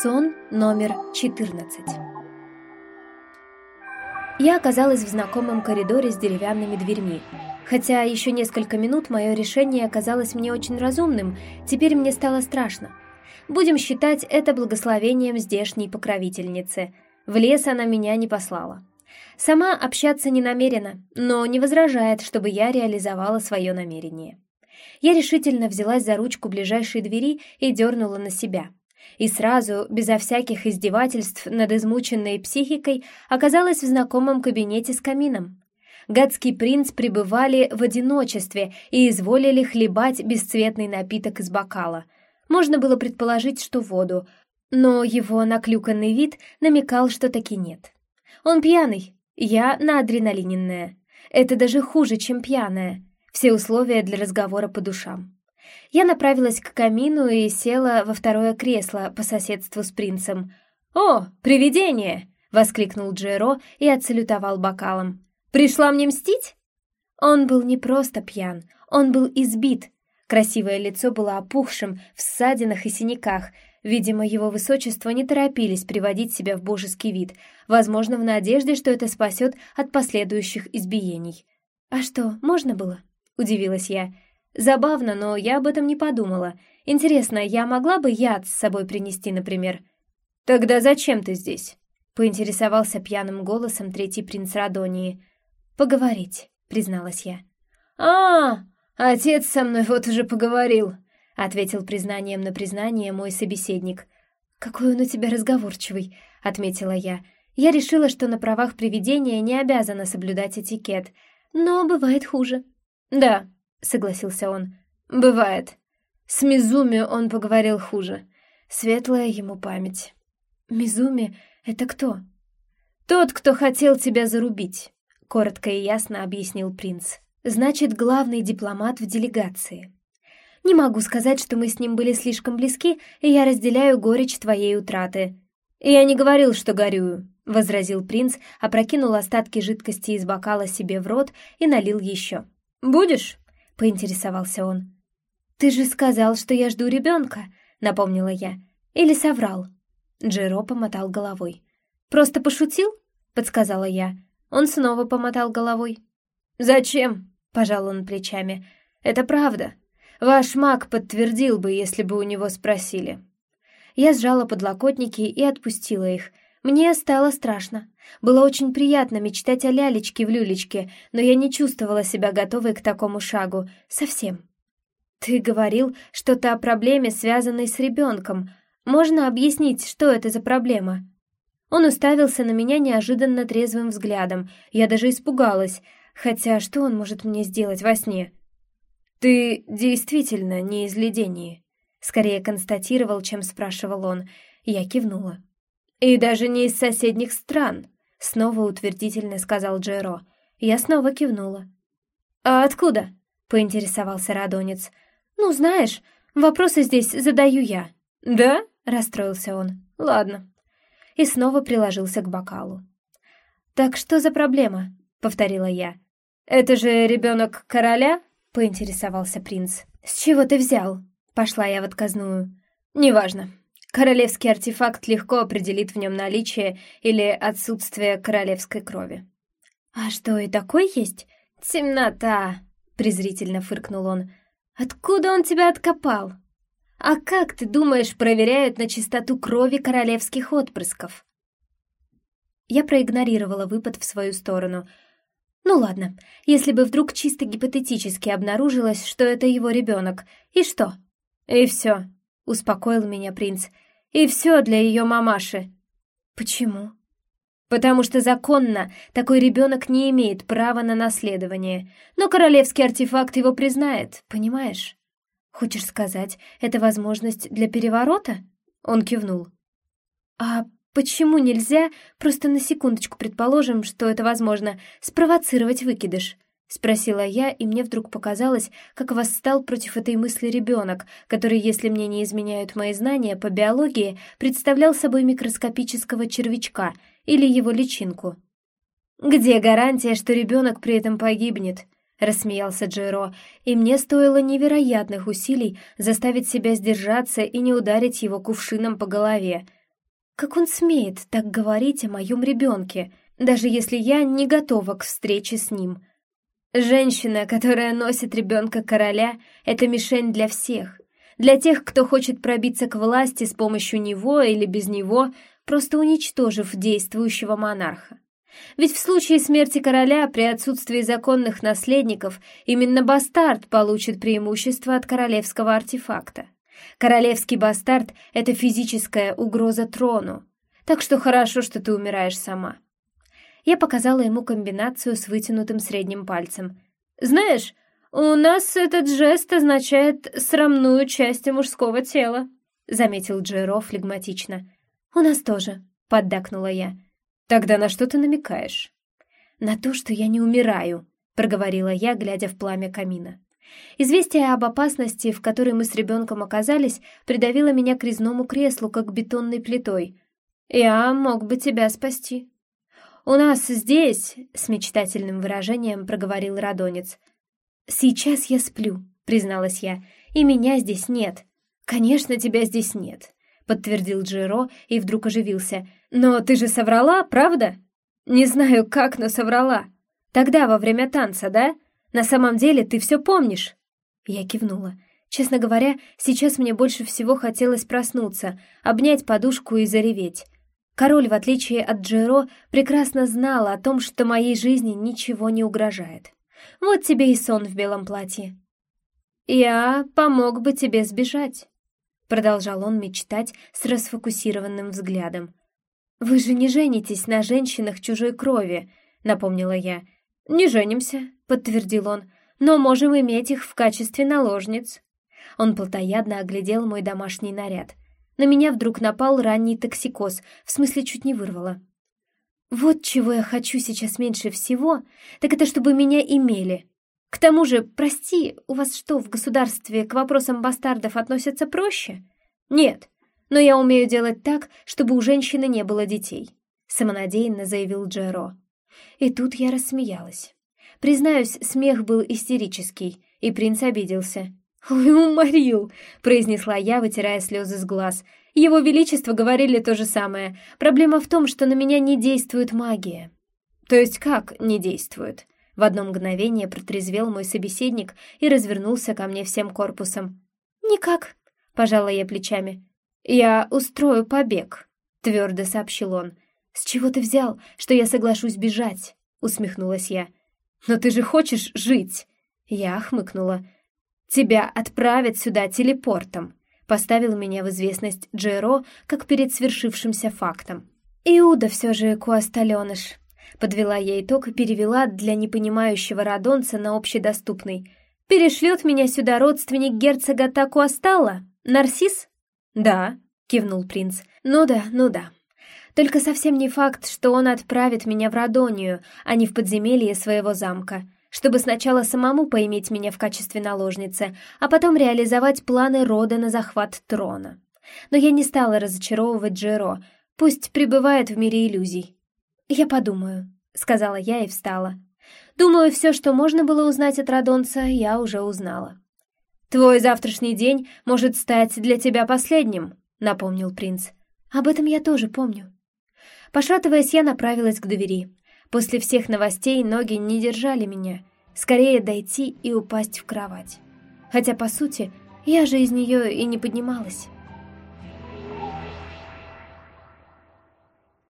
Сон номер 14 Я оказалась в знакомом коридоре с деревянными дверьми. Хотя еще несколько минут мое решение оказалось мне очень разумным, теперь мне стало страшно. Будем считать это благословением здешней покровительницы. В лес она меня не послала. Сама общаться не намерена, но не возражает, чтобы я реализовала свое намерение. Я решительно взялась за ручку ближайшей двери и дернула на себя — и сразу, безо всяких издевательств над измученной психикой, оказалась в знакомом кабинете с камином. Гадский принц пребывали в одиночестве и изволили хлебать бесцветный напиток из бокала. Можно было предположить, что воду, но его наклюканный вид намекал, что таки нет. Он пьяный, я на адреналиненная. Это даже хуже, чем пьяная. Все условия для разговора по душам. Я направилась к камину и села во второе кресло по соседству с принцем. «О, привидение!» — воскликнул Джеро и отсалютовал бокалом. «Пришла мне мстить?» Он был не просто пьян, он был избит. Красивое лицо было опухшим, в ссадинах и синяках. Видимо, его высочество не торопились приводить себя в божеский вид, возможно, в надежде, что это спасет от последующих избиений. «А что, можно было?» — удивилась я. Забавно, но я об этом не подумала. Интересно, я могла бы яд с собой принести, например? «Тогда зачем ты здесь?» — поинтересовался пьяным голосом третий принц Радонии. «Поговорить», — призналась я. «А, отец со мной вот уже поговорил», — ответил признанием на признание мой собеседник. «Какой он у тебя разговорчивый», — отметила я. Я решила, что на правах привидения не обязана соблюдать этикет, но бывает хуже. «Да, — согласился он. «Бывает. С Мизуми он поговорил хуже. Светлая ему память». «Мизуми — это кто?» «Тот, кто хотел тебя зарубить», — коротко и ясно объяснил принц. «Значит, главный дипломат в делегации». «Не могу сказать, что мы с ним были слишком близки, и я разделяю горечь твоей утраты». «Я не говорил, что горюю», — возразил принц, опрокинул остатки жидкости из бокала себе в рот и налил еще. «Будешь?» — поинтересовался он. «Ты же сказал, что я жду ребенка», — напомнила я. «Или соврал?» Джеро помотал головой. «Просто пошутил?» — подсказала я. Он снова помотал головой. «Зачем?» — пожал он плечами. «Это правда. Ваш маг подтвердил бы, если бы у него спросили». Я сжала подлокотники и отпустила их. Мне стало страшно. Было очень приятно мечтать о лялечке в люлечке, но я не чувствовала себя готовой к такому шагу. Совсем. «Ты говорил что-то о проблеме, связанной с ребенком. Можно объяснить, что это за проблема?» Он уставился на меня неожиданно трезвым взглядом. Я даже испугалась. Хотя что он может мне сделать во сне? «Ты действительно не из ледении», — скорее констатировал, чем спрашивал он. Я кивнула. «И даже не из соседних стран», Снова утвердительно сказал Джеро. Я снова кивнула. «А откуда?» — поинтересовался Радонец. «Ну, знаешь, вопросы здесь задаю я». «Да?» — расстроился он. «Ладно». И снова приложился к бокалу. «Так что за проблема?» — повторила я. «Это же ребенок короля?» — поинтересовался принц. «С чего ты взял?» — пошла я в отказную. «Неважно. Королевский артефакт легко определит в нем наличие или отсутствие королевской крови. «А что, и такой есть?» «Темнота!» — презрительно фыркнул он. «Откуда он тебя откопал? А как, ты думаешь, проверяют на чистоту крови королевских отпрысков?» Я проигнорировала выпад в свою сторону. «Ну ладно, если бы вдруг чисто гипотетически обнаружилось, что это его ребенок, и что?» «И все», — успокоил меня принц. «И все для ее мамаши». «Почему?» «Потому что законно такой ребенок не имеет права на наследование, но королевский артефакт его признает, понимаешь?» «Хочешь сказать, это возможность для переворота?» Он кивнул. «А почему нельзя, просто на секундочку предположим, что это возможно, спровоцировать выкидыш? — спросила я, и мне вдруг показалось, как восстал против этой мысли ребенок, который, если мне не изменяют мои знания по биологии, представлял собой микроскопического червячка или его личинку. «Где гарантия, что ребенок при этом погибнет?» — рассмеялся Джеро, и мне стоило невероятных усилий заставить себя сдержаться и не ударить его кувшином по голове. Как он смеет так говорить о моем ребенке, даже если я не готова к встрече с ним? Женщина, которая носит ребенка короля, это мишень для всех. Для тех, кто хочет пробиться к власти с помощью него или без него, просто уничтожив действующего монарха. Ведь в случае смерти короля при отсутствии законных наследников именно бастард получит преимущество от королевского артефакта. Королевский бастард — это физическая угроза трону, так что хорошо, что ты умираешь сама. Я показала ему комбинацию с вытянутым средним пальцем. «Знаешь, у нас этот жест означает срамную часть мужского тела», — заметил Джеро флегматично. «У нас тоже», — поддакнула я. «Тогда на что ты намекаешь?» «На то, что я не умираю», — проговорила я, глядя в пламя камина. Известие об опасности, в которой мы с ребенком оказались, придавило меня к резному креслу, как бетонной плитой. «Я мог бы тебя спасти». «У нас здесь», — с мечтательным выражением проговорил Радонец. «Сейчас я сплю», — призналась я, — «и меня здесь нет». «Конечно, тебя здесь нет», — подтвердил Джиро и вдруг оживился. «Но ты же соврала, правда?» «Не знаю, как, но соврала. Тогда, во время танца, да? На самом деле ты все помнишь?» Я кивнула. Честно говоря, сейчас мне больше всего хотелось проснуться, обнять подушку и зареветь. Король, в отличие от Джеро, прекрасно знал о том, что моей жизни ничего не угрожает. Вот тебе и сон в белом платье. «Я помог бы тебе сбежать», — продолжал он мечтать с расфокусированным взглядом. «Вы же не женитесь на женщинах чужой крови», — напомнила я. «Не женимся», — подтвердил он, «но можем иметь их в качестве наложниц». Он плотоядно оглядел мой домашний наряд. На меня вдруг напал ранний токсикоз, в смысле чуть не вырвало. Вот чего я хочу сейчас меньше всего, так это чтобы меня имели. К тому же, прости, у вас что, в государстве к вопросам бастардов относятся проще? Нет, но я умею делать так, чтобы у женщины не было детей», — самонадеянно заявил Джеро. И тут я рассмеялась. Признаюсь, смех был истерический, и принц обиделся. «Ой, уморил!» — произнесла я, вытирая слезы с глаз. «Его Величество говорили то же самое. Проблема в том, что на меня не действует магия». «То есть как не действует?» В одно мгновение протрезвел мой собеседник и развернулся ко мне всем корпусом. «Никак», — пожала я плечами. «Я устрою побег», — твердо сообщил он. «С чего ты взял, что я соглашусь бежать?» — усмехнулась я. «Но ты же хочешь жить!» Я хмыкнула. «Тебя отправят сюда телепортом», — поставил меня в известность Джеро, как перед свершившимся фактом. «Иуда все же куасталеныш», — подвела я итог и перевела для непонимающего радонца на общедоступный. «Перешлет меня сюда родственник герцога Такуастала? Нарсис?» «Да», — кивнул принц. «Ну да, ну да. Только совсем не факт, что он отправит меня в Радонию, а не в подземелье своего замка, чтобы сначала самому поиметь меня в качестве наложницы, а потом реализовать планы рода на захват трона. Но я не стала разочаровывать Джеро, пусть пребывает в мире иллюзий. «Я подумаю», — сказала я и встала. «Думаю, все, что можно было узнать от Радонца, я уже узнала». «Твой завтрашний день может стать для тебя последним», — напомнил принц. «Об этом я тоже помню». Пошатываясь, я направилась к двери. После всех новостей ноги не держали меня. Скорее дойти и упасть в кровать. Хотя, по сути, я же из нее и не поднималась.